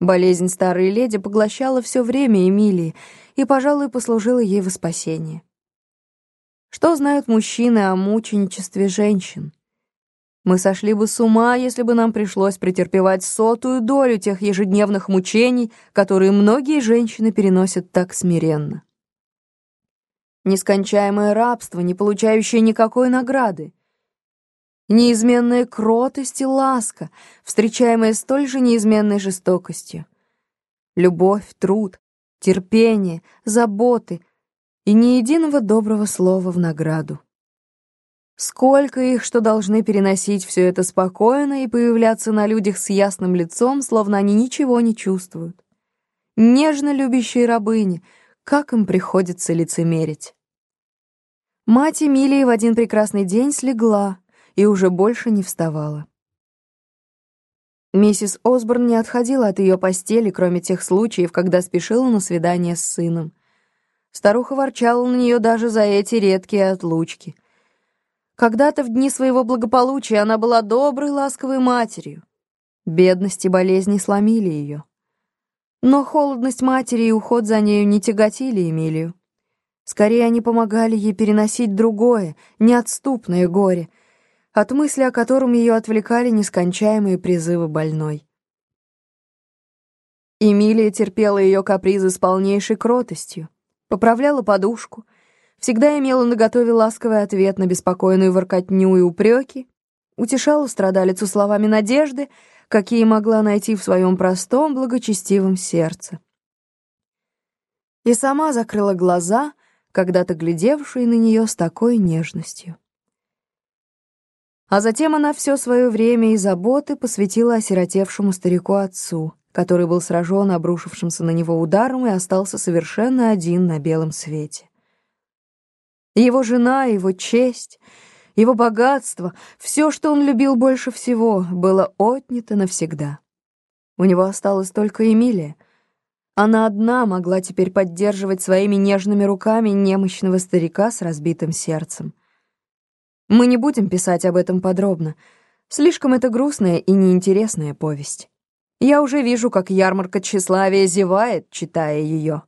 Болезнь старой леди поглощала все время Эмилии и, пожалуй, послужила ей во спасение. Что знают мужчины о мученичестве женщин? Мы сошли бы с ума, если бы нам пришлось претерпевать сотую долю тех ежедневных мучений, которые многие женщины переносят так смиренно. Нескончаемое рабство, не получающее никакой награды. Неизменная кротость и ласка, встречаемая столь же неизменной жестокостью. Любовь, труд, терпение, заботы и ни единого доброго слова в награду. Сколько их, что должны переносить все это спокойно и появляться на людях с ясным лицом, словно они ничего не чувствуют. Нежно любящие рабыни, как им приходится лицемерить. Мать Эмилии в один прекрасный день слегла и уже больше не вставала. Миссис Осборн не отходила от ее постели, кроме тех случаев, когда спешила на свидание с сыном. Старуха ворчала на нее даже за эти редкие отлучки — когда-то в дни своего благополучия она была доброй, ласковой матерью. Бедность и болезни сломили ее. Но холодность матери и уход за нею не тяготили Эмилию. Скорее, они помогали ей переносить другое, неотступное горе, от мысли о котором ее отвлекали нескончаемые призывы больной. Эмилия терпела ее капризы с полнейшей кротостью, поправляла подушку — всегда имела наготове ласковый ответ на беспокойную воркотню и упреки, утешала страдалицу словами надежды, какие могла найти в своем простом, благочестивом сердце. И сама закрыла глаза, когда-то глядевшие на нее с такой нежностью. А затем она все свое время и заботы посвятила осиротевшему старику-отцу, который был сражен обрушившимся на него ударом и остался совершенно один на белом свете. Его жена, его честь, его богатство, все, что он любил больше всего, было отнято навсегда. У него осталась только Эмилия. Она одна могла теперь поддерживать своими нежными руками немощного старика с разбитым сердцем. Мы не будем писать об этом подробно. Слишком это грустная и неинтересная повесть. Я уже вижу, как ярмарка тщеславия зевает, читая ее.